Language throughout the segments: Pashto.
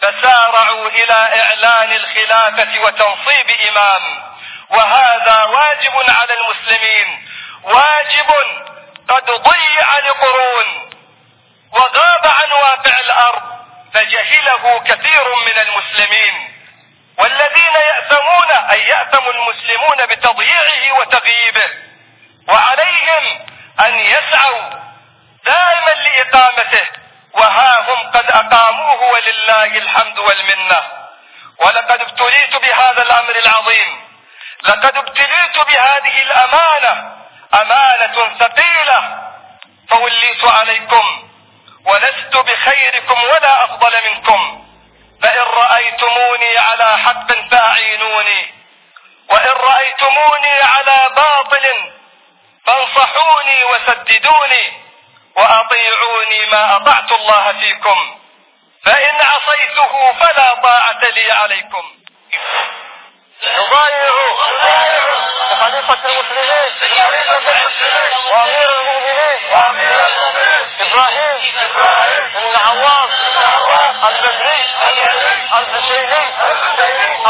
فسارعوا إلى إعلان الخلافة وتنصيب إمام وهذا واجب على المسلمين واجب قد ضيع لقرون وغاب عن واقع الأرض فجهله كثير من المسلمين والذين يأثمون أي يأثم المسلمون بتضييعه وتغييبه وعليهم أن يسعوا دائما لإقامته وها هم قد أقاموه ولله الحمد والمنة ولقد ابتليت بهذا الأمر العظيم لقد ابتليت بهذه الأمانة أمانة ثقيلة فوليت عليكم ولست بخيركم ولا أفضل منكم فإن رأيتموني على حق فأعينوني وإن رأيتموني على باطل فانصحوني وسددوني وأطيعوني ما أطعت الله فيكم فإن عصيته فلا طاعة لي عليكم نضايع خليفة المسلمين وأمير المؤمنين البدري الحسيني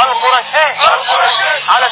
القرشي على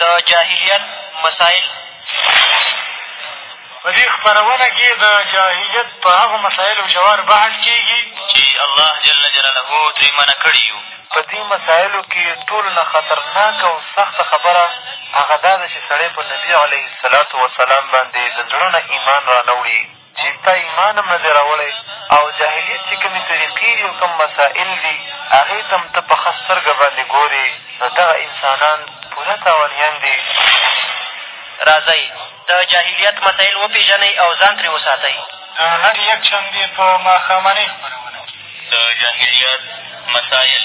د جاهلیت مسایل په دې خپرونه کې د جاهلیت په هغو مسایلو ژور بحث کېږي چې الله جل جلاله ترې منع کړي یو په دې مسایلو کې ټولو نه خطرناکه او سخته خبره هغه دا ده چې سړی په نبي علیه السلام باندې د زړه نه ایمان رانه وړي چې ستا ایمان هم نه دی راوړی او جاهلیت چې کومې طریقې دي او کوم مسایل دي هغې ته هم ته په ښه سترګه باندې ګورې نو دغه انسانان پوره تاوانیان دي راځئ د جاهلیت مسایل وپېژنئ او ځان ترې وساتئ د هر یکشنبې په ماښامنۍ خپرونه کې د جاهلیت مسایل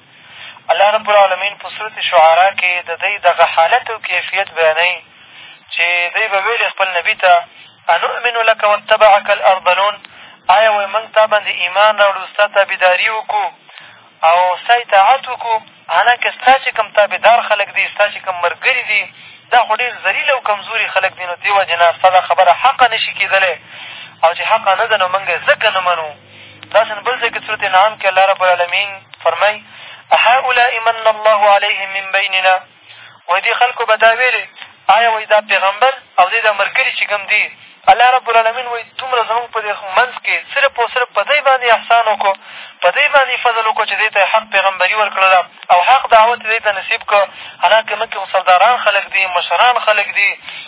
الله رب العالمين په سورة شعراء کښې د دوی دغه حالت او کيفيت بيانوي چې دوی به ويلې خپل نبي ته انؤمن لک واتبعک الارذلون آیا وایي موږ تا باندې ایمان راوړو ستا تابعداري وکړو او ستا اطاعت وکړو حالانکه ستا چې کوم تابعدار خلک دي ستا چې کوم ملګري دي دا خو ډېر ذلیل او کمزوري خلک دي نو دې وجې نه ستا دا خبره حقه نه شي کېدلی او چې حقه نه ده نو موږ یې ځکه نه منو داسې بل ځای کې سورت انعام کې الله ربالعلمین فرمایي اهؤلاء من الله علیهم من بیننا وایي دې خلکو به دا ویلې آیا وایي دا پیغمبر او دې دا ملګري چې کوم دي الله رب العالمین وایي دومره زمونږ په دې منځ کې صرف او صرف په دی باندې احسان وکړو په دی باندې فضل وکړو چې دی ته حق پیغمبري ورکړله او حق دعوت یې دی ته نصیب کړو حالانکه مکې خو سرداران خلک دي مشران خلک دي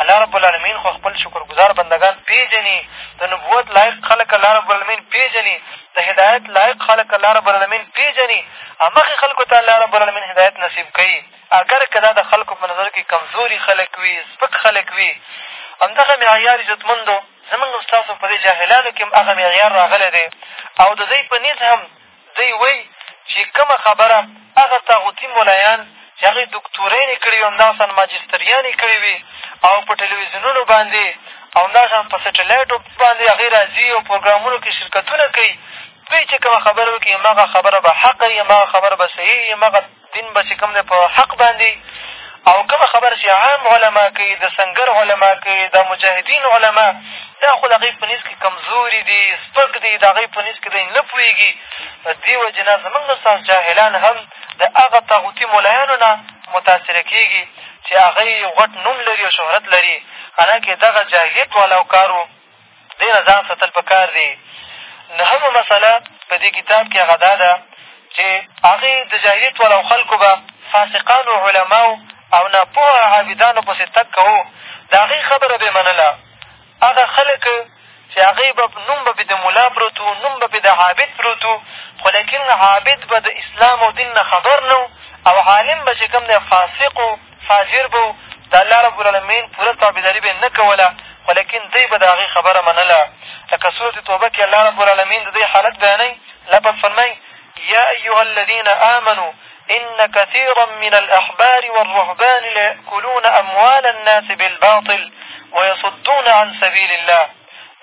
الله رب العلمين خو خپل شکرګذار بندګان پېژني، د نبوت لايق خلک الله رب العلمين پېژني، د هدايت لايق خلک الله رب العلمين پېژني، همغې خلکو ته الله رب العلمين هدايت نصيب کوي، اګر که دا د خلکو په نظر کښې کمزوري خلک وي، سپک خلک وي، همدغه معيار عزتمندو زمونږ او ستاسو په دې جاهلانو کښې هم هغه معيار راغلی دی او د دوی په نيز هم دی وایي چې کومه خبره هغه طاغوتي ملایان چې هغوی دوکتورین یې کړې وي همداشان ماجستریان یې کړې وي او په ټلوېزیونونو باندې او همداشان په سټلایټو باندې هغوی را ځي او پروګرامونو کښې شرکتونه کوي دوی چې کومه خبره وکړي هماغه خبره به حقه وي هماغه خبره به صحیح وي هماغه دین به چې کوم دی په حق باندې او کومه خبره چې عام علما کوي د سنګر علما کوي د مجاهدین علما دا خو د هغوی په نیز کښې کمزوري دي سپک دي د هغوی په نیز کښې دی نه پوهېږي په دې وجې نه زمونږ استاذ جاهلان هم د هغه طاغوتي ملایانو نه متاثره کېږي چې هغوی غټ نوم لري او شهرت لري حالانکې دغه جاهلیت والاو کار و دې نه ځان ساتل په کار دي نهمه مسله په دې کتاب کښې هغه دا ده چې هغې د جاهلیت والا او خلکو به فاسقانو علماو او ناپوهه عابدانو پسې تګ کوو د هغې خبره به یې منله هغه خلک چې هغې به نوم به پې د ملا پروت و نوم به پې د عابد پروت و خو لیکن عابد به د اسلام او دین نه خبر نه او عالم به چې کوم دی فاسق و فاجر به وو، د الله رب العلمين پوره تابعداري به يې نه کوله، خو لېکن دوی به د هغه خبره منله، لکه سورة توبه کښې الله رب العلمين د دوی حالت بيانوي، الله پاک فرمايي، يا ايها الذين آمنوا ان كثيرا من الاحبار والرهبان ليأکلون اموال الناس بالباطل ويصدون عن سبيل الله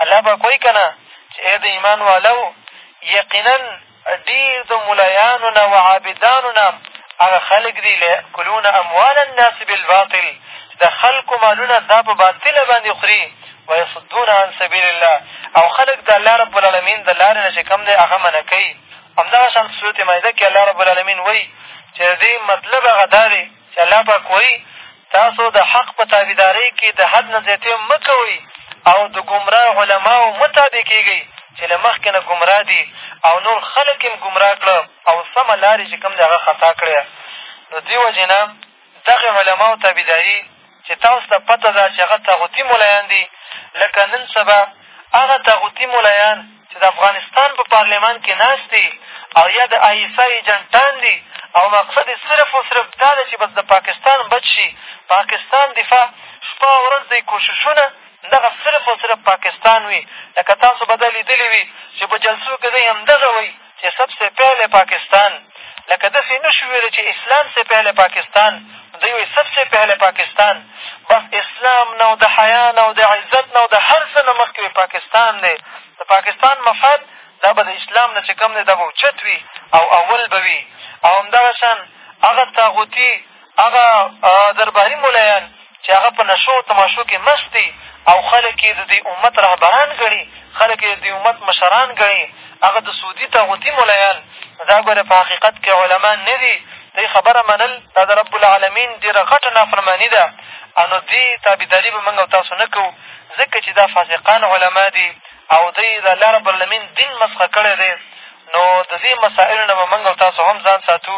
الله پاک وايي که نه چې ای د ايمان والؤ! یقيناً ډېر د ملایانو نه او عابدانو نه هغه خلک دي ليأکلون اموال الناس بالباطل چې د خلکو مالونه دا په باطله باندې خوري ویصدون عن سبیل الله او خلک د الله رب العالمین د لارې نه چې کوم دی هغه منع کوي همدغه شان په صورت مایده کښې الله رب العالمین وایي چې د دې مطلب هغه دا دی چې الله پاک وایي، تاسو د حق په تابعدارۍ کښې د حد نه زیاتې مه کوئ او د ګمراه علماوو مه تابع کېږئ چې له مخکې نه ګمراه دي او نور خلک یې هم ګمراه کړه او سمه لار یې چې کوم دی هغه خطا کړې ده نو دې وجې نه دغې علماوو تابعداري چې تاسو ته پته ده چې هغه طاغوتي ملایان دي لکه نن سبا هغه طاغوتي ملایان چې د افغانستان په پارلمان کې ناست دي او یا د آی ایس آی ایجنټان دي او مقصد یې صرف او صرف دا ده چې بس د پاکستان بچ شي پاکستان دفاع شپه او ورځ دی کوششونه دغه صرف او صرف پاکستان وي لکه تاسو به دا لیدلي وي چې په جلسو کښې دی همدغه وایي چې سب سې پهلې پاکستان لکه داسې نه شو ویلی چې اسلام سې پهلې پاکستان نو دوی وایي سب سې پهلې پاکستان بس اسلام نه او د حیا نه او د عزت نه او د هر څه نه مخکې وایي پاکستان دی د پاکستان مفاد دا به د اسلام نه چې کوم دی دا به اوچت وي او اول به وي او همدغه شان هغه طاغوتي هغه درباري ملایان چې هغه په نشو او تماشو کښې مست دي او خلک یې د دې امت رهبران ګڼي، خلک یې د دې امت مشران ګڼي، هغه د سعودي طاغوتي ملایان دا ګوره په حقیقت کښې علما نه دي، د دې خبره منل دا د رب العلمین ډېره غټه نافرماني ده او نو دې تابعداري به موږ او تاسو نه کوو ځکه چې دا فاسقان علما دي او دوی د الله رب العلمین دین مسخ کړی دی نو د دې مسایلو نه به موږ او تاسو هم ځان ساتو.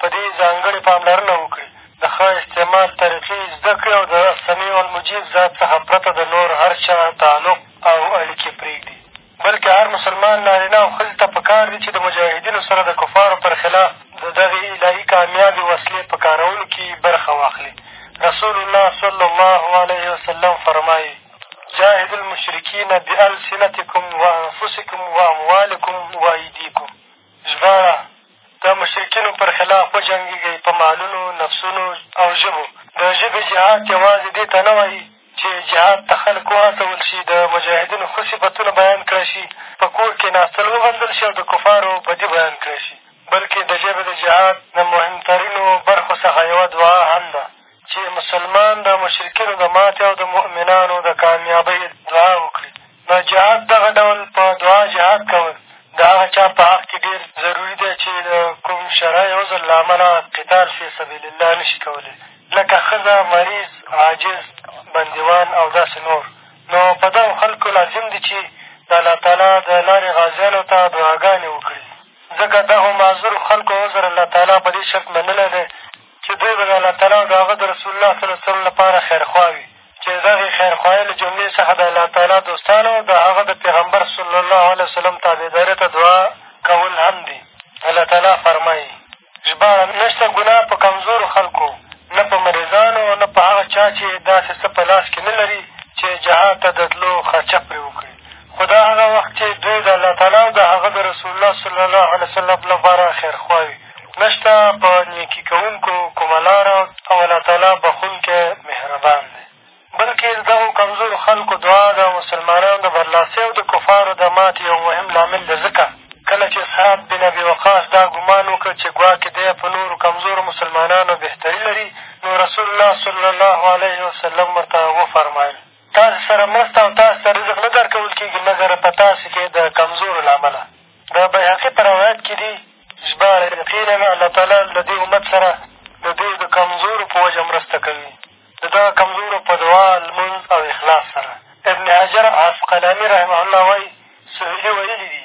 په دې ځانګړې پاملرنه وکړي، د ښه استعمال طریقې یې زده کړي او د السمیع المجیب ذات څخه پرته د نور هر چا تعلق او اړیکې پرېږدي، بلکې هر مسلمان نارینه او ښځې ته په کار دي چې د مجاهدینو سره د کفارو پر خلاف د دغې الهي کامیابې وسلې په کارولو کې برخه واخلي، رسول الله صلی الله علیه وسلم فرمایي. جاهدوا المشرکین بألسنتکم وانفسکم واموالکم وایدیکم ژباړه، د مشرکینو پر خلاف وجنګېږئ په مالونو، نفسونو او ژبو. د ژبې جهاد یوازې دې ته نه وایي چې جهاد ته خلک وهڅول شي، د مجاهدینو ښه صفتونه بیان کړای شي، په کور کېناستل وغندل شي او د کفارو بدي بیان کړای شي، بلکې د ژبې د جهاد د مهمترینو برخو څخه یوه دعا هم ده. چې مسلمان د مشرکینو د ماتې او د مؤمنانو د کامیابۍ دعا وکړي، نو جهاد دغه ډول په دعا جهاد کول د هغه چا په حق کښې ډېر ضروري دی چې د کوم شرعی عذر له امله قتال فی سبیل الله نه شي کولی لکه ښځه، مریض، عاجز، بندیوان او داسې نور نو په دغو خلکو لازم دي چې د الله تعالی د لارې غازیانو ته دعاګانې وکړي ځکه دغو معذورو خلکو عذر الله تعالی په دې شرط منلی دی چې دوی به د الله تعالی او د هغه د رسول الله صلی الله علیه وسلم لپاره خیرخواه وي، چې د دغې خیرخواهۍ له جملې څخه د الله تعالی دوستانو او د هغه د پېغمبر صلی الله علیه وسلم تابعدارۍ ته دعا کول هم دي. الله تعالی فرمایي. ژباړه، نه شته ګناه په کمزورو خلکو، نه په مریضانو او نه په هغه چا چې داسې څه په لاس کې نه لري چې جهاد ته د تلو خرچه پرې وکړي. خو دا هغه وخت چې دوی د الله تعالی او د هغه د رسول الله صلی الله علیه وسلم لپاره خیرخواه وي، نشته په نېکي کوونکو کومه لاره او الله تعالی بخښونکی مهربان دی. بلکې د دغو کمزورو خلکو دعا د مسلمانانو د برلاسۍ او د کفارو د ماتې یو مهم لامل دی، ځکه کله چې سعد بن ابي وقاص دا ګومان وکړ چې ګواکې دی په نورو کمزورو مسلمانانو بهتري لري، نو رسول الله صلی الله علیه وسلم ورته وفرمایل. تاسې سره مرسته او تاسې ته رزق نه درکول کېږي مګر په تاسې کې د کمزورو له امله د بیهقي په روایت کښې دي ژباړه یقینا الله تعالی له دې امت سره د دوی د کمزورو په وجه مرسته کوي د دغه کمزورو په دعا لمونځ او اخلاص سره ابن حجر عسقلاني رحمه الله وایي سهیلي ویلي دي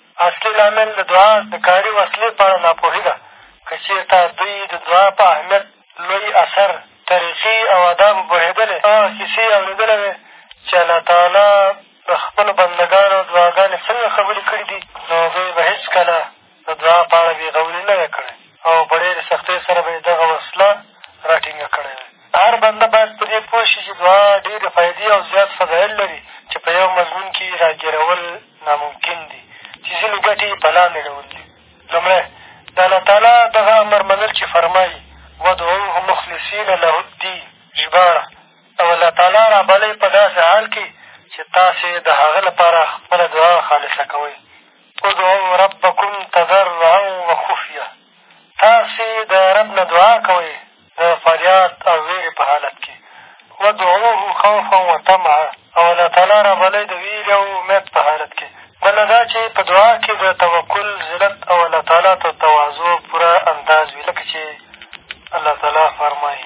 اصلي لامل د دعا د کاري وسلې په اړه ناپوهي ده، که چېرته دوی د دعا په اهمیت، لوی اثر، طریقي او آدابو پوهېدلی او هغه کیسې یې اورېدلی وای چې الله تعالی د خپلو بندګانو دعاګانې څنګه قبولې کړې دي، نو دوی به هېڅکله د دعا په اړه بېغوري نه وای کړی او په ډېرې سختۍ سره به یې دغه وسله را ټینګه کړې وای. هر بنده باید په دې پوه شي چې دعا ډېرې فایدې او زیات فضایل لري چې په یو مضمون کې یې را ګېرول ناممکن دي چې ځینې ګټې یې په لاندې ډول دي لومړی د الله تعالی دغه امر منل چې فرمایي ودعوه مخلصین له الدین ژباړه او الله تعالی رابلئ په داسې حال کې چې تاسې د هغه لپاره خپله دعا خالصه کوئ ادعوه ربکم تضرعا وخفیه تاسې د رب نه دعا کوئ د فریاد او وېرې په حالت کې ودعوه خوفا و طمعا او الله تعالی رابلئ د وېرې او امید په حالت کې بله دا چې په دعا کې د توکل ذلت او الله تعالی ته تواضع پوره انداز وي لکه چې الله تعالی فرمایي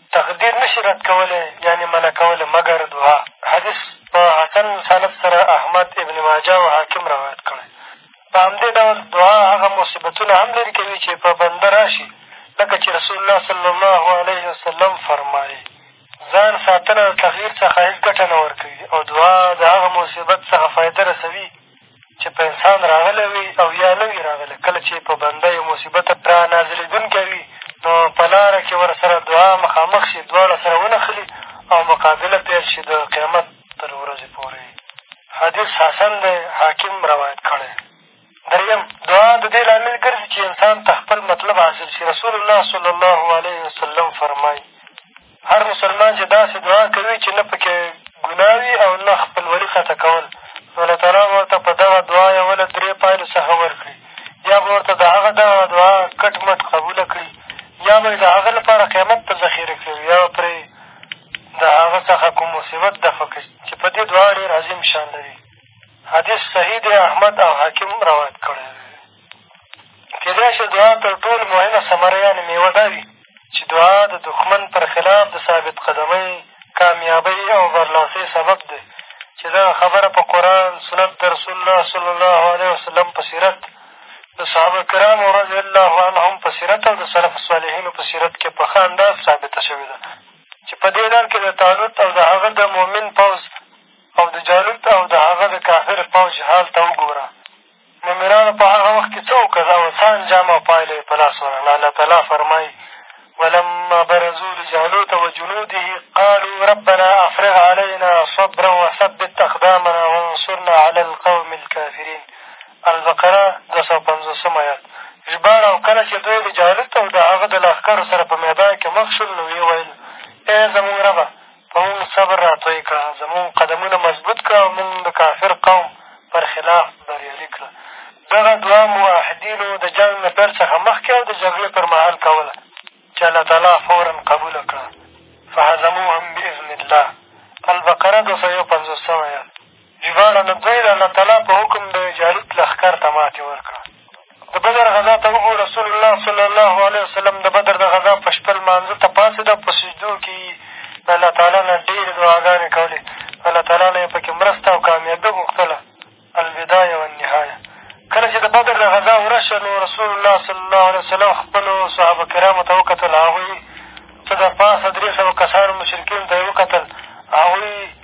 تقدیر نه شي رد کولی یعنې منع کولی مګر دعا حدیث په حسن سند سره احمد ابن ماجه او حاکم روایت کړی په همدې ډول دعا هغه مصیبتونه هم لرې کوي چې په بنده را شي لکه چې رسول الله صلی الله علیه وسلم فرمایي ځان ساتنه د تغییر څخه هېڅ ګټه نه ورکوي او دعا د هغه مصیبت څخه فایده رسوي چې په انسان راغلی وي او یا نه وي راغلی کله چې په بنده یو مصیبت را نازلېدونکی وي نو په لاره کښې ورسره دعا مخامخ شي دواړه سره ونښلي او مقابله پیل شي د قیامت تر ورځې پورې حدیث حسن دی حاکم روایت کړی درېیم دعا د دې لامل ګرځي چې انسان ته خپل مطلب حاصل شي رسول الله صلی الله علیه وسلم فرمایي هر مسلمان چې داسې دعا کوي چې نه په کې ګناه وي او نه خپلولي قطع کول نو الله تعالی به ورته په دغه دعا یوه له درې پایلو څخه ورکړي یا به ورته د هغه دغه دعا کټ مټ قبوله کړي یا به یې د هغه لپاره قیامت ته ذخیره کړي یا به پرې د هغه څخه کوم مصیبت دفع کړي چې په دې دعا ډېر عظیم شان لري حدیث صحیح دی احمد او حاکم روایت کړی کېدای شي د دعا تر ټولو مهمه ثمره یعنې مېوه دا وي چې دعا د دښمن پر خلاف د ثابت قدمۍ، کامیابۍ او برلاسۍ سبب دی چې دغه خبره په قرآن، سنت د رسول الله صلی الله علیه وسلم په سیرت، د صحابه کرامو رضي الله عنهم په سیرت او د سلف صالحینو په سیرت کښې په ښه انداز ثابته شوې ده چې په دې لړ کښې د طالوت او د هغه د مؤمن پوځ او د جالوت او د هغه د کافر پوځ حال ته وګوره مؤمنانو په هغه وخت کښې څه وکړل او څه انجام او پايله يې په لاس ورغله؟ الله تعالی فرمايي، ولما برزوا لجالوت وجنوده قالوا ربنا افرغ علينا صبرا وثبت اقدامنا وانصرنا على القوم الكافرين البقره دوه سوه پنځوسم ایات ژباړه او کله چې دوی د جالوت او د هغه د لښکرو سره په میدان کښې مخ شول نو ویې ویل ای زمونږ ربه په موږ صبر را توی کړه، زموږ قدمونه مضبوط کړه او موږ د کافر قوم پر خلاف بریالي کړه. دغه دعا مؤحدینو د جنګ له پیل څخه مخکې او د جګړې پر مهال کوله، چې الله تعالی فوراً قبوله کړه، فهزموهم باذن الله، البقره دوه سوه یو پنځوس سوی آیت. ژباړه، نو دوی د الله تعالی په حکم د جالوت لښکر ته ماتې ورکړه. د بدر غزا ته وګوره، رسول الله صلی الله علیه وسلم د بدر د غزا په شپه لمانځه ته پاڅېد او په سجدو کښې يي د الله تعالی نه ډېرې دعاګانې کولې، الله تعالی نه يې په کښې مرسته او کامیابي غوښتله، البدایه والنهایه. کله چې د بدر د غزا ورځ شوه نو رسول الله صلی الله علیه وسلم خپلو صحابه کرامو ته وکتل، هغوی څه د پاسه درې سوه کسانو مشرکینو ته یې وکتل، هغوی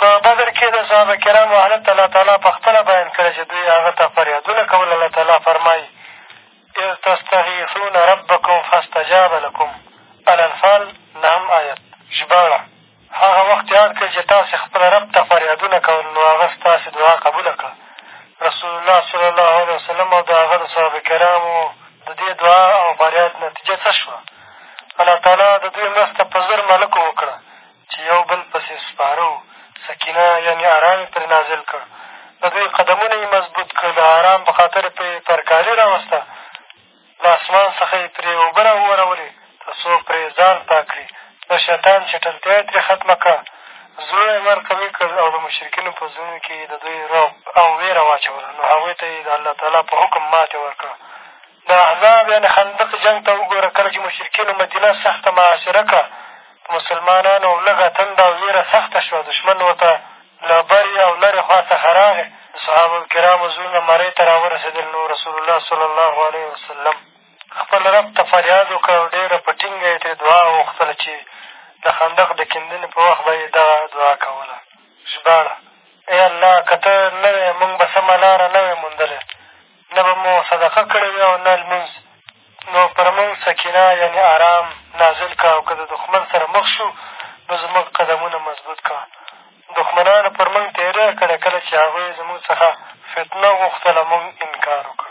په بدر کښې د صحابه کرامو حالت الله تعالی په خپله بیان کړی چې دوی هغه ته فریادونه کول الله تعالی فرمایي اذ تستغیثون ربکم فاستجاب لکم الانفال نهم آیت ژباړه هغه وخت یاد کړئ چې تاسې خپل رب ته فریادونه کول نو هغه ستاسې دعا قبوله کړه رسول الله صلی الله علیه وسلم او د هغه د صحابه کرامو د دې دعا او فریاد نتیجه څه شوه الله تعالی د دوی مرسته په زر ملکو وکړه چې یو بل پسې سپاره وو، سکینه یعنې ارام یې پرې نازل کړ، د دوی قدمونه یې مضبوط کړل، د ارام په خاطر یې پرې ترکاري راوسته، له اسمان څخه یې پرې اوبه را وورولې تر څو پرې ځان پاک کړي، د شیطان چټلتیا یې ترې ختمه کړه، زړونه یې لمر قوي کړل او د مشرکینو په زړونو کښې یې د دوی رعب او وېره واچوله، نو هغوی ته یې د الله تعالی په حکم ماتې ورکړه. د احزاب یعنې خندق جنګ ته وګوره، کله چې مشرکینو مدینه سخته محاصره کړه، په مسلمانانو لږه تنده او وېره سخته شوه، دښمن ورته له برې او لرې خوا څخه راغی، د صحابه کرامو زړونه مرۍ ته را ورسېدل، نو رسول الله صلی الله علیه وسلم خپل رب ته فریاد وکړ او ډېره په ټینګه یې ترې دعا وغوښتله چې د خندق د کیندنې په وخت به یې دغه دعا کوله ژباړه ای الله که ته نه وې موږ به سمه لاره نه وای موندلی نه به مو صدقه کړې وي او نه لمونځ نو پر موږ سکینه یعنې ارام نازل کړه او که د دښمن سره مخ شو نو زموږ قدمونه مضبوط کړه دښمنانو پر موږ تېری کړی کله چې هغوی زموږ څخه فتنه غوښتله موږ انکار وکړ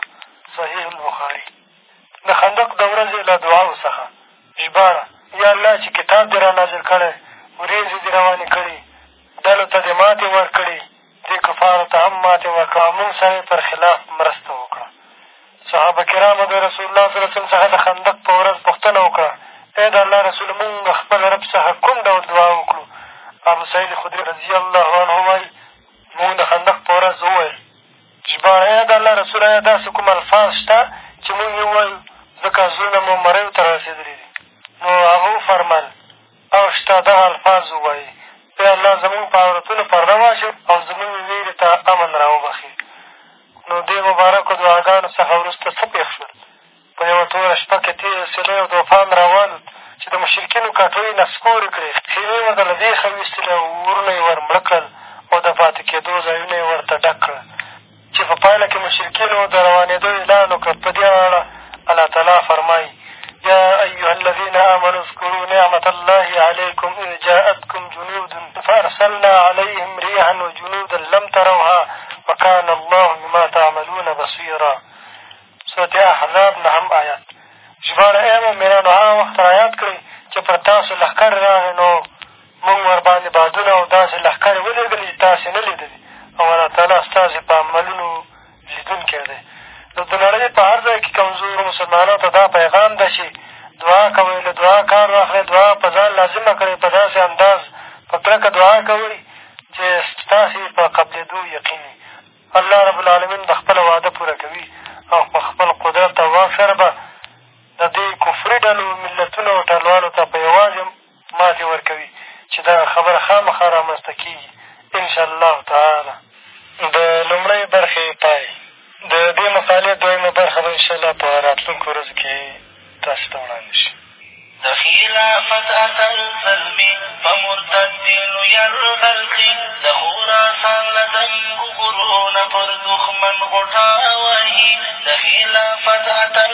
صحیح البخاري د خندق د ورځې له دعاو څخه ژباړه یا الله چې کتاب دې را نازل کړی ورېځې دې روانې کړې ډلو ته دې ماتې ورکړې دې کفارو ته هم ماتې ورکړه او مونږ سره یې پر خلاف مرسته وکړه صحابه کرامو د رسول الله صلی وسلم څخه د خندق په ورځ پوښتنه وکړه ای د الله رسوله مونږ خپل رب څخه کوم ډول دعا وکړو ابو سعید خدري رضي الله عنه وایي مونږ د خندق په ورځ وویل ژباړه ای د الله رسوله ایا داسې کوم الفاظ شته چې مونږ یې ووایو ځکه زړونه مو مریو ته رسېدلي دي نو هغه وفرمایل او شته ده الفاظ ووایي، اې الله زمونږ په عورتونو پرده واچوه او زمونږ وېرې ته امن را وبخښې. نو دې مبارکو دعاګانو څخه وروسته څه پېښ شول؟ په یوه توره شپه کې تېز سېلی او طوفان را والوت چې د مشرکینو کټوۍ یې نسکورې کړې، خېمې ورته له بېخه ویستلې او ورونه یې ور مړه کړل او د پاتې کېدو ځایونه یې ورته ډک کړل. چې په پایله کې مشرکینو د روانېدو اعلان وکړ په دې اړه الله تعالی فرمایي یا ایها الذین آمنوا اذکروا نعمة الله علیکم اذ جاءتکم جنود فارسلنا علیهم ریحا وجنودا لم تروها وکان الله بما تعملون بصیرا صورت احزاب نهم آیات ژباړه ای مؤمنانو هغه وخت رایاد کړئ چې پر تاسو لښکر راغی نو مونږ ورباندې بادونه او داسې لښکرې ولېږلې چې تاسې نه لېدلي او الله تعالی ستاسې په عملونو لیدونکی دی نو د نړۍ په هر ځای کې کمزورو مسلمانانو ته دا پیغام ده چې دعا کوئ له دعا کار واخلئ دعا په ځان لازمه کړئ په داسې انداز په کلکه دعا کوئ چې ستاسې په قبلېدو یقین وي الله رب العالمین به خپله وعده پوره کوي او په خپل قدرت او واک سره به د دې کفري ډلو ملتونو او ټلوالو ته په یوازې ماتې ورکوي چې دغه خبره خامخا رامنځ ته کېږي ان شاء الله تعالی. د لومړۍ برخې پای. د دې مقالې دویمه برخه به انشاءالله په راتلونکو ورځو کښې تاسو ته وړاندې شي. د خلافت اتل زلمي په مرتدینو یرغل کړي د خراسان له دنګو غرو نه پر دښمن غوټه وهي د خلافت اتل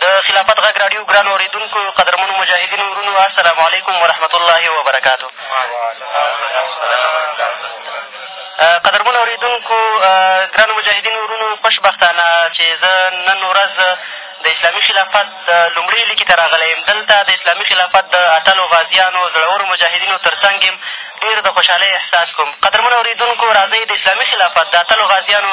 د خلافت غږ راډیو ګرانو اورېدونکو قدرمنو مجاهدینو وروڼو السلام علیکم ورحمت الله وبرکاتو قدرمنو اورېدونکو ګرانو مجاهدینو وروڼو خوشبختانه چې زه نن ورځ د اسلامي خلافت لومړۍ لیکې ته راغلی یم دلته د اسلامي خلافت د اتلو غازیانو زړورو مجاهدینو تر څنګ یم ډېر د خوشحالۍ احساس کوم قدرمنو اورېدونکو راځئ د اسلامي خلافت د اتلو غازیانو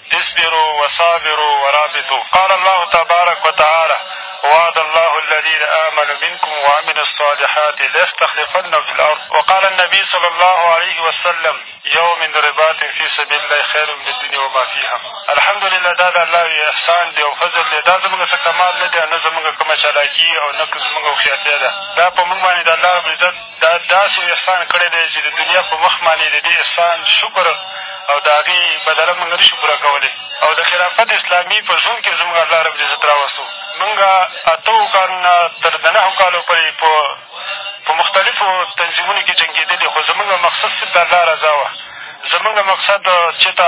اصبروا وصابروا ورابطوا قال الله تبارک وتعالی، وعد الله الذین آمنوا منکم وعملوا الصالحات لیستخلفنهم فی الارض وقال النبی صلی الله علیه وسلم، یوم رباط فی سبیل الله خیر من الدنیا وما فیها الحمدلله دا د الله یو احسان دی او فضل دی، دا زموږ څه کمال نه دی او نه زموږ کومه چالاکي او نه زموږ هوښیارتیا ده، دا په موږ باندې د الله رب العزت دا داسې احسان کړی دی چې د دنیا په مخ باندې د دې احسان شکر او د هغې بدله مونږ نه شو پوره کولی او د خلافت اسلامي په ژوند کښې زمونږ الله رب العزت راوستو مونږ اتو کالو نه تر د نهو کالو پورې په په مختلفو تنظیمونو کښې جنګېدلي خو زمونږ مقصد صرف د الله رضا وه زمونږ مقصد چېرته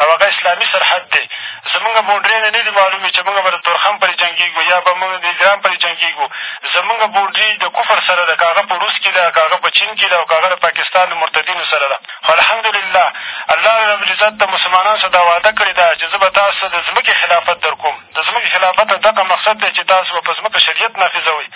او هغه اسلامي سرحد دی. زمونږ بونډرېنې نه دي معلومې چې مونږ به د تورخم پرې جنګېږو یا به مونږ د ایران پرې جنګېږو. زمونږ بونډري د کفر سره ده، که هغه په روس کښې ده، که هغه په چین کښې ده او که هغه د پاکستان د مرتدینو سره ده. خو الحمدلله الله رب العزت د مسلمانانو سره دا وعده کړې ده چې زه به تاسو ته د ځمکې خلافت در کوم. د ځمکې خلافت له دقه مقصد دی چې تاسو به په ځمکه شریعت نافذوئ.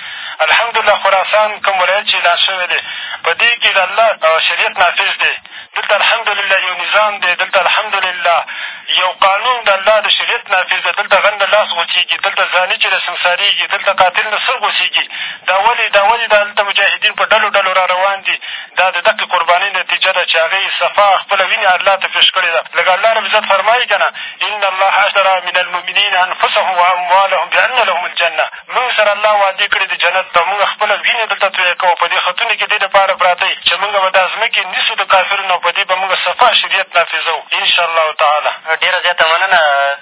الحمدلله خراسان کوم ولایت چې اعلان شوی دی، په دې کښې د الله شریعت نافذ دی. دلته الحمدلله یو نظام دی، دلته الحمدلله یو قانون د الله د شریعت نافظ دی، دلته غل نه لاس غوڅېږي، دلته زاني چې دی سنګسارېږي، دلته قاتل نه سر غوڅېږي، دا ولې دا ولې دا دلته مجاهدین په ډلو ډلو را روان دي، دا د دقې قربانۍ نتیجه ده چې هغې یې صفا خپله وینه الله ته پېش کړې ده، لکه الله رب العزت فرمایي که نه، ان الله اشتری من المؤمنین انفسهم واموالهم بان لهم الجنه. مونږ سره الله وعدې کړې د جنت ده مونږ خپله وینه دلته تویه کوو په دې خطونه کې دې لپاره پراته یې چې مونږ به دا ځمکې نیسو د کافرو نه او په دې به مونږ صفا شریعت نافظوو ان شاء الله تعالی ډېره زیاته مننه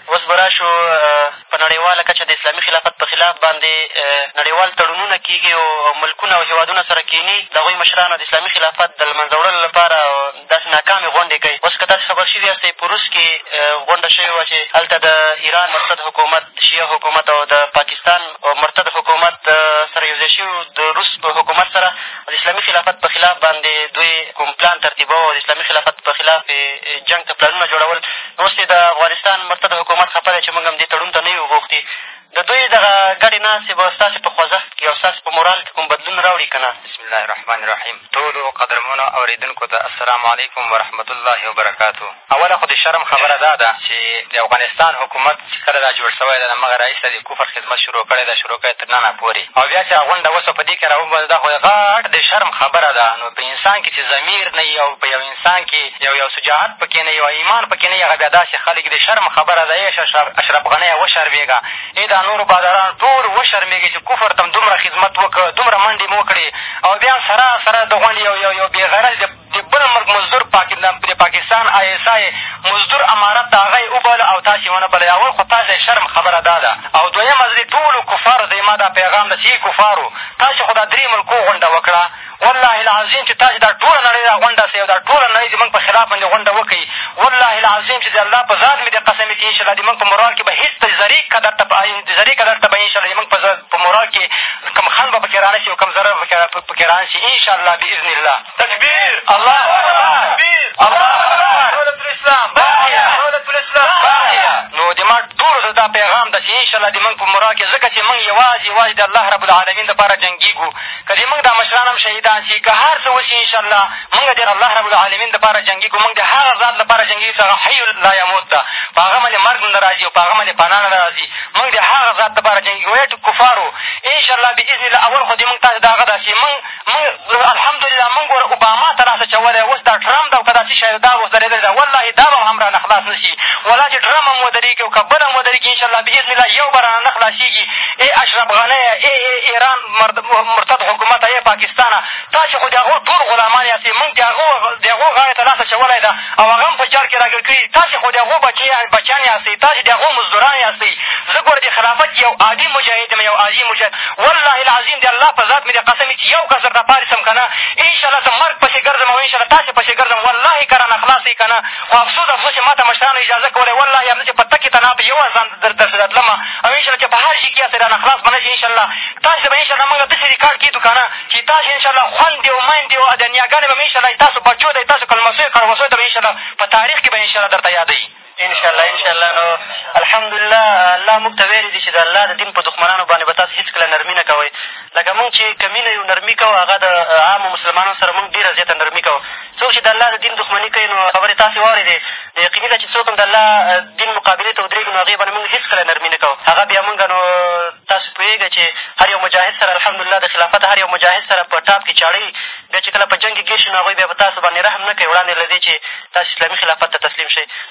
اوس به را شو په نړیواله کچه د اسلامي خلافت په خلاف باندې نړیوال تړونونه کېږي او ملکونه او هېوادونه سره کښېني د هغوی مشرانو د اسلامي خلافت د له منځه وړلو لپاره داسې ناکامې غونډې کوي. اوس که تاسې خبر شوي یاستئ په روس کې غونډه شوې وه چې هلته د ایران مرتد حکومت، شیعه حکومت او د پاکستان مرتد حکومت سره یو ځای شوي وو. د روس حکومت سره د اسلامي خلافت په خلاف باندې دوی کوم پلان ترتیبوه او د اسلامي خلافت په خلاف یې جنګ ته پلانونه جوړول. نو اوس یې د افغانستان مرتد حکومت خپه دی چې موږ هم دې تړون ته نه یو غوښتي. د دوی دغه ګډې ناستې به ستاسې په خوځښت کښې او ستاسې په مورال کښې کوم بدلون راوړي که نه؟ بسم الله الرحمن الرحیم ټولو قدرمنو اورېدونکو ته السلام علیکم ورحمت الله وبرکاته اوله خو د شرم خبره دا ده چې د افغانستان حکومت چې کله دا جوړ شوی ده د مغه رئیس ته د کفر خدمت شروع کړی ده شروع کړی تر ننه پورې او بیا چې غونډه وسوه په دې کښې راوبه دا خو غټ د شرم خبره ده نو په انسان کښې چې ضمیر نه وي او په یو څنګ کښې یو یو سجاعت پکښې نه یو ایمان پکښې نه هغه بیا داسې خلق دې شرم خبره ده ای اشرف غنیه وشرمېږه ای دا نورو بادارانو ټول وشرمېږئ چې کفر ته مو دومره خدمت وکړ دومره منډې مو کړې او بیا هم سره سره د غونډې یو یو بې غرض د د بل ملک مزدور د پاکستان آی ایس آی مزدور امارت ته هغه یې وباله او تاسې ونه بلئ اول خو تاسې ته شرم خبره دا ده او دویمه زه دې ټولو کفارو ته زما دا پیغام ده چې ای کفارو تاسې خو دا درې ملکو غونډه وکړه والله العظیم چې تاسې دا ټوله نړۍ را غونډه شئ او دا ټوله نړۍ زموږ په خلاف باندې غونډه وکړي والله العظیم چې د الله په ذات مې دې قسم وي چې انشاءالله د موږ په مورال کښې به هېڅ د ذرې قدر ته د ذرې قدر ته به انشاءالله د موږ په په مورال کښې کوم خنډ به پکښې رانه شي او کوم ضرر به پکښې رانه شي انشاءالله بإذن الله تکبیر الله اکبر تکبیر الله اکبر دولة الاسلام باقیه دولة الاسلام باقیه نو د ما ټولو ته دا پیغام ده چې انشاءالله د موږ په مورال کښې ځکه چې موږ یوازې یوازې د الله رب العالمین دپاره جنګېږو که دې مونږ دا مشران هم شهیدان شي که هر څه وشي ان شاءالله مونږ دې الله رب العالمین لپاره جنګېږو مونږ د هغه ذات لپاره جنګېږو چې هغه حی لایموت ده په هغه باندې مرګ نه راځي او په هغه باندې فنا نه راځي مونږ د هغه ذات لپاره جنګېږو ای کفارو ان شاءالله باذن الله اول خو دې مونږ تاسې د هغه ده چې مونږ مونږ الحمدلله مونږ ګوره اوباما ته لاس اچولی اوس دا ټرمپ ده او که دا څه شی دا اوس درېدلې ده والله دا به هم رانه خلاص نه شي ولا چې ټرمپ هم ودرېږي او که بل هم ودرېږي ان شاءالله باذن الله یو به رانه نه خلاصېږي ای اشرف غنیه ای ای ایران مرتد حکومته ای پاکستانه تاسې خو د هغو ټول غلامان یاستئ مونږ د هغو د هغو غاړې ته لاس اچولی ده او هغه هم په جال کښې راګیر کړي تاسې خو د هغو بچیان یاستئ تاسې د هغو مزدوران یاستئ زه ګوره د خلافت یو عادي مجاهد یم یو عادي مجاهد والله العظیم د الله په ذات مې د قسم چې یو کس درته پاتې شم که نه انشاءالله زه مرګ پسې ګرځم او انشاءالله تاسې پسې ګرځم والله که رانه خلاص یئ که نه خو افسوس افسوس چې ما ته مشرانو اجازه کولی والله همداسې په تکې تنها په یو اذان درسره تلمه او انشاءالله چې په هر شي کښې هسې رانه خلاص به نه شې انشاءالله تاسې ته به انشاءالله مونږ داسې ریکارډ کېږدو که نه چې تاسې انشاءالله خوندې او مندې او د نیاګانې به مې انشاءالله تاسو بچو ته تاسو کلمسوې قروسوې ته به انشاءالله په تاریخ کښې به انشاءالله درته یادوي انشاءالله انشاءالله نو الحمدلله الله موږ ته ویلي دي چې د الله د دین په دښمنانو باندې به تاسو هېڅکله نرمي نه کوئ لکه مونږ چې کمي نه یو نرمي کوو هغه د عامو مسلمانانو سره مونږ ډېره زیاته نرمي کوو څوک چې د الله د دین دښمني کوي نو خبرې تاسې واورېدې نو یقیني ده چې څوک هم د الله دین مقابلې ته ودرېږي نو هغې باندې مونږ هېڅکله نرمي نه کوو هغه بیا مونږ نو تاسو پوهېږئ چې هر یو مجاهد سره الحمدلله د خلافت هر یو مجاهد سره په ټاپ کې چاړه وي بیا چې کله په جنګ کې ګېر شي نو هغوی بیا په تاسو باندې رحم نه کوي وړاندې له دې چې تاسې اسلامي خلافت ته تسلیم شئ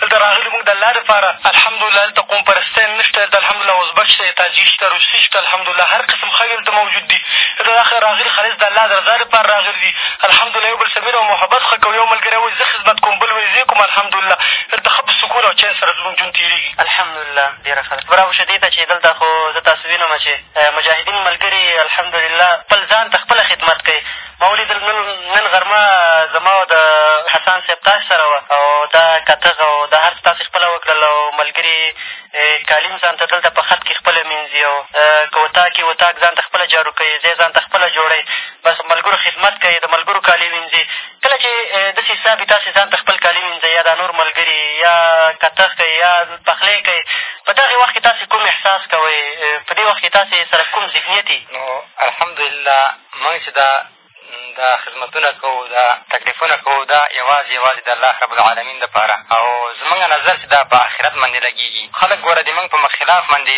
دلته راغلي موږ د الله لپاره الحمدالله دلته قوم پرستۍ نه شته دلته الحمدالله ازبک شته تاجیک شته روسي شته الحمدالله هر قسم خلک دلته موجود دي دلته دا خلک راغلي خالص د الله د رضا لپاره راغلي دي الحمدالله یو بل سره مینه او محبت ښه کوو یو ملګری وایي زه خدمت کوم بل وایي زۀ کوم الحمدالله دلته ښه په سکون او چین سره زموږ ژوند تېرېږي الحمدالله ډېره ښه ده برابر شو دې ته چې دلته خو زه تاسو وینم چې مجاهدین ملګري الحمدالله خپل ځان ته خپله خدمت کوي ما ولیدل نن غرمه زما او د حسن صاحب تګ سره وه او دا کتغ او دا هر څه تاسې خپله وکړل او ملګري کالیم ځان ته دلته په خط کښې خپله مینځي او که اتاق یې اتاق ځان ته خپله جارو کوي ځای ځان ته خپله جوړوي بس ملګرو خدمت کوي د ملګرو کالي وینځي کله چې داسې حساب وي تاسې ځان ته خپل کالي وینځئ یا دا نور ملګري یا کتغ کوي یا پخلی کوي په دغې وخت کښې تاسې کوم احساس کوئ په دې وخت کښې تاسې سره کوم ذهنیت وي نو الحمدلله موږ چې دا دا خدمتونه کوو دا تکلیفونه کوو دا یوازې یوازې د الله رب العالمین دپاره او زمونږ نظر چې دا په آخرت باندې لګېږي خلک ګوره د مونږ په مخلاف باندې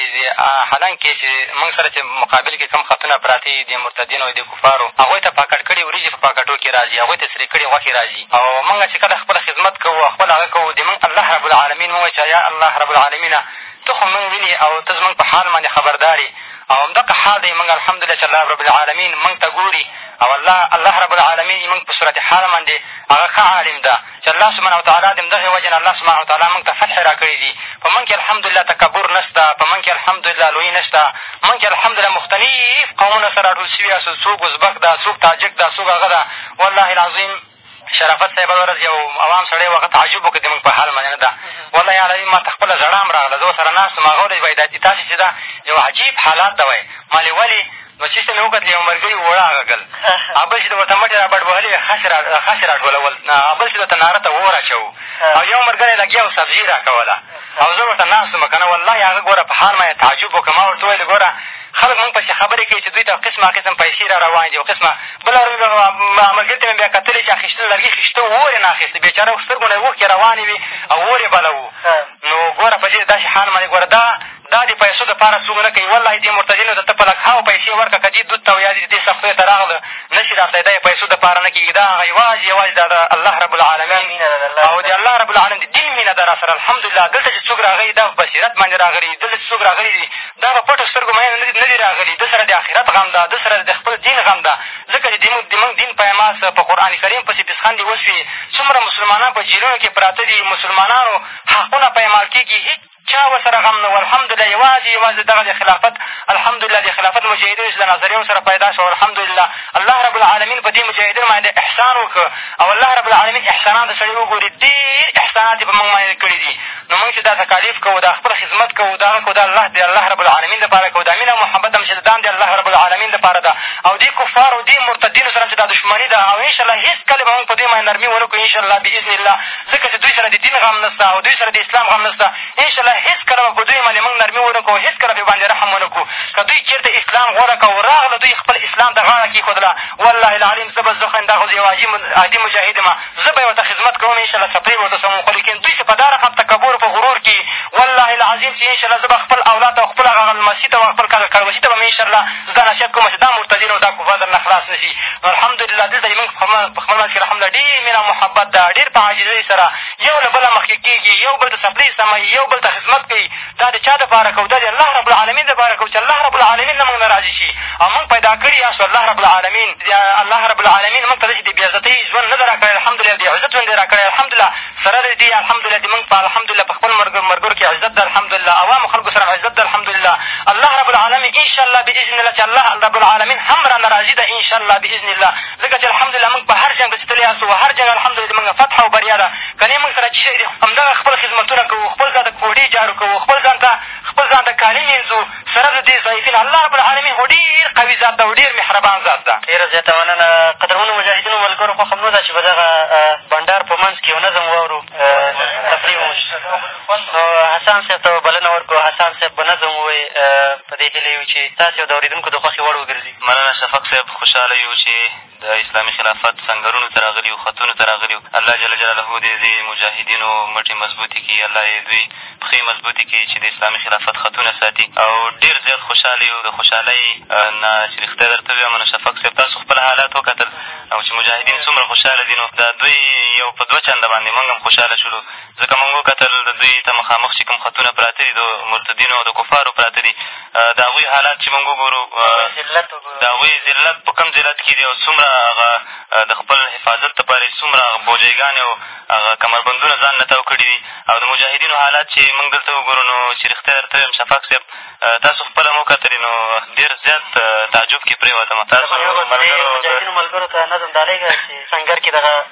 حالانکې چې مونږ سره چې مقابل کې کوم خطونه پراته دي د مرتدینو او د کفارو هغوی ته پاکټ کړي وریجې په پاکټو کې را ځي هغوی ته سرې کړي غوښې را ځي او مونږ چې کله خپله خدمت کوو او خپل هغه کوو د مونږ الله رب العالمین مونږ چې یا الله رب العالمینه ته خو مونږ وینې او ته زمونږ په حال باندې خبردار او همدغه حال دی مونږ الحمدلله چې الله رب العالمين مونږ ته ګوري او الله الله رب العالمين زمونږ په صورت حال باندې هغه ښه عالم ده چې الله سبحانه وتعالی د همدغې وجې نه الله سبحانه وتعالی مونږ ته فتحې را کړې دي په مونږ کښې الحمدلله تکبر نه شته په مونږ کښې الحمدلله لوی نه شته مونږ کښې الحمدلله مختلف قومونه سره راټول شوي یاستو څوک ازبک ده څوک تاجک ده څوک هغه ده والله العظیم شرافت صاحب هره ورځ یو عوام سړی و هغه تعجب وکړ زموږ په حال باندې نه ده والله العظیم ما ته خپله ژړا هم راغله زه ورسره ناست وم هغه ورځ وایي دا تاسې چې دا یو عجیب حالات ده وایي ما لې ولې نو چیسته مې وکتل یو ملګري وړه هغه ګل هغه بل چې د ورته مټې را بډ وهلې وې خسې را خسې را ټولول هغه بل چې ورته ناره ته اور اچوو او یو ملګری لګیا او سبزي را کوله او زه ورته ناست وم که نه والله هغه ګوره په حال ما یې تعجب وکړ ما ورته وویل ګوره خلک مونږ پسې خبرې کوي چې دوی ته قسما قسم پیسې را روانې دي او قسما بله ورځ به ما ملګري ته مې بیا کتلې چې اخېستل یې لرګي خېشته وو اور یې نه اخېست بېچاره و سترګو نه یې اوښکې روانې وې او اور یې بله وو نو ګوره په دې داسې حال باندې ګوره دا دا د پیسو دپاره څوک نه کوي والله دې مرتدینو ته ته په لکهاو پیسې ورکړه که دې دود ته او یا دې دې سختیو ته راغله نه شي راتلی دا یې پیسو دپاره نه کېږي دا هغه یوازې یوازې دا د الله رب العالمین او د الله رب العالمین د دین مینه ده را سره الحمدلله دلته چې څوک راغلي دا په بصیرت باندې راغلي دلته چې څوک راغلي دي دا په پټو سترګو مينه نه دي راغلي، ده سره د اخرت غم ده، ده سره د خپل دين غم ده، ځکه چې د موږ دين پيماس په قرآن کريم پسې پسخندې وسوې، څومره مسلمانان په جېلونو کې پراته دي، مسلمانانو حقونه پيمال کېږي، هېچا ورسره غم نه و، الحمدلله يوازې يوازې دغه د خلافت الحمدلله د خلافت مجاهدينو چې له نظريو سره پيدا شوه الحمدلله الله رب العالمين په دې مجاهدينو باندې احسان وکړ او الله رب العالمين احسانات سړی وګوري ډېر احسانات يې په موږ باندې کړي دي نو مونږ چې دا تکالیف کوو، دا خپل خدمت کوو، دا هغه کوو، دا الله د الله رب العالمین لپاره کوو، دا مینه او محبت هم چې ده دا هم د الله رب العالمین لپاره ده او دې کفارو او دې مرتدینو سره هم چې دا دښمني ده او ان شاء الله هېڅکله به مونږ په دوی باندې نرمي ونه کړو ان شاء الله باذن الله ځکه چې دوی سره د دین غم نه شته او دوی سره د اسلام غم نه شته ان شاء الله هېڅکله به په دوی باندې مونږ نرمي ونه کړو هېڅکله به باندې رحم ونه کړو که دوی چېرته اسلام غوره کړه او راغله دوی خپل اسلام ته غاړه کېښودله والله العلیم زه به زه خو همداغه یو عادي مجاهد یم زه به یې ورته خدمت کوم انشاءالله څپلۍ به ورته سموم خو لېکن دوی چې په دا رقم تکبر او په غرور کي والله العظیم چې انشاءالله زه به خپل اولاد ته او خپل هغه لمسي ته او خپل کاکا کړوسي ته به مې انشاءالله زه دا نصیحت کوم چې دا مرتدین او دا کفار در نه خلاص نه سي نو الحمدلله دلته زمونږ په خپل منځ کښې الحمدلله ډېر مینه محبت ده ډېر په عاجزۍ سره یو له بله مخکې کېږي یو بل ته څپلۍ سموي یو بل ته خدمت کوي دا د چا دپاره کوو؟ دا د الله رب العالمین دپاره کوو چې الله رب العالمین له مونږ نه راضي شي او مونږ پیدا کړي یاستو الله رب العالمین الله رب العالمین مونږ ته داسې د بېعزتۍ ژوند نه دی را کړی الحمدلله د عزت ژوند دی را کړی الحمدلله سره د دې الحمدلله د مونږ په الحمدلله په خپل ملګرو کښې عزت ده الحمدلله عوامو خلکو سره عزت ده الحمدلله الله رب العالمین انشاءالله باذن الله چې الله رب العالمین هم رانه راضي ده انشاءالله باذن الله ځکه چې الحمدلله مونږ په هر جنګ پسې تللي یاست او هر جنګ الحمدلله زمونږ نه فتحه او بریا ده که نه مونږ سره چې شی دی همدغه خپل خدمتونه کوو خپل ځان ته کوډې جارو کوو خپل ځان ته خپل ځان ته کالي مینځو سره د دې ضعیفین الله رب العالمین خو ډېر قوي ذات ده او ډېر مهربان ذات ده ډېره زیاته مننه قدرمنو مجاهدینو ملګرو خوښه مو نه ده چې په دغه بنډار په منځ کښې یو نظم واورو تفریح مو نو حسان صاحب ته بلنه ورکړو حسان صاحب به نظم ووایي په دې هیله یو چې تاسې او د اورېدونکو د خوښې وړ وګرځي مننه شفق صاحب خوشحاله یو چې د اسلامي خلافت سنګرونو ته راغلي یو ختونو ته راغلي یو الله جل جلاله دې دې مجاهدینو مټې مضبوطې کړي الله یې دوی پښې مضبوطې کړي چې د اسلامي خلافت ختونه ساتي او ډېر زیات خوشحاله یو د خوشحالۍ نه چې رښتیا درته ووایم مننه شفق صاحب تاسو خپل حالات وکتل او چې مجاهدین څومره خوشحاله دي نو دا دوی یو په دوه چنده باندې مونږ هم خوشحاله شولو ځکه مونږ وکتل دوی ته مخامخ چې کوم خطونه پراته دي د مرتدینو او د کفارو پراته دي د هغوی حالات چې مونږ وګورو د هغوی ذلت په کوم ذلت کښې دي او څومره هغه د خپل حفاظت لپاره یې څومره هغه بوجیګانې او هغه کمربندونه ځان نه تاو کړي دي او د مجاهدینو حالات چې مونږ دلته وګورو نو چې رښتیا درته ووایم شفق صاحب تاسو خپله مو وکتلې نو ډېر زیات تعجب کښې پرېوتم تاسو ملګرو ته نظم ډالۍ کړه چې سنګر کښې دغه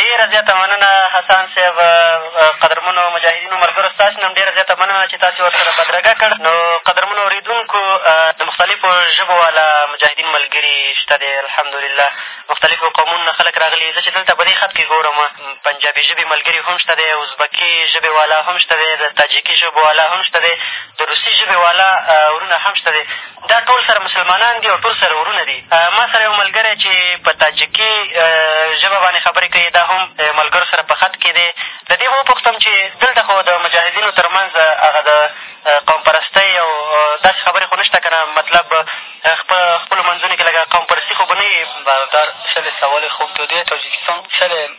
ډېره زیاته مننه حسن صیب قدرمنو مجاهدینو ملګرو ستاسې نه هم ډېره زیاته مننه چې تاسې ورسره بدرګه کړ نو قدرمنو اورېدونکو د مختلفو ژبو والا مجاهدین ملګري شته دی الحمدلله مختلفو قومونو نه خلک راغلي زه چې دلته په دې خط کښې ګورم پنجابي ژبې ملګري هم شته دی ازبکي ژبې والا هم شته دی د تاجکي ژبو والا هم شته دی د روسي ژبې والا ورونه هم شته دی دا ټول سره مسلمانان دي او ټول سره وروڼه دي. ما سره یو ملګری چې په تاجکي ژبه باندې خبرې کوي، دا هم د ملګرو سره په خط کښې دی. له دې به وپوښتم چې دلته خو د مجاهدینو تر منځ هغه د قوم پرستۍ او داسې خبرې خو نشته که نه؟ مطلب په خپلو منځونو کښې لږه قوم پرستي خو به نه وي؟ بغداد کښې ولې خوب دودی؟ تاجکستان کښې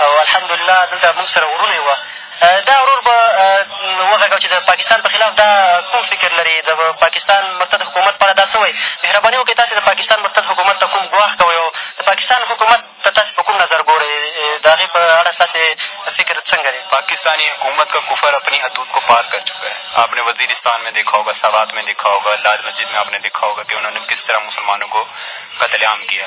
او الحمدالله دلته موږ سره وروڼه یو دا ورور به وغږوه چې د پاکستان په خلاف دا کوم فکر لري د پاکستان مرتد حکومت په اړه دا څه وایي مهرباني وکړئ تاسې د پاکستان مرتد حکومت ته کوم ګواښ کوئ او د پاکستان حکومت ته تاسې په کوم نظر ګورئ د هغې په اړه ستاسې فکر څنګه دی پاکستاني حکومت کا کفر اپنی حدود کو پار کر چکا ہے آپ نے وزیرستان میں دیکھا ہوگا سوات میں دیکھا ہوگا لال مسجد میں آپ نے دیکھا ہوگا کہ انہوں نے کس طرح مسلمانوں کو قتل عام کیا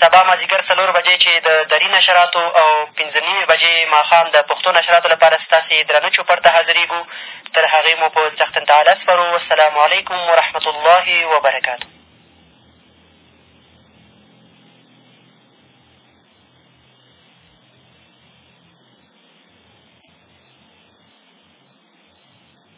سبا مازدیګر څلور بجې چې د دري نشراتو او پنځه نیمې بجې ماښام د پښتو نشراتو لپاره ستاسې درنه چوپړ ته حاضرېږو تر هغې مو په څښتن تعالی سپرو والسلام علیکم ورحمة الله وبرکاته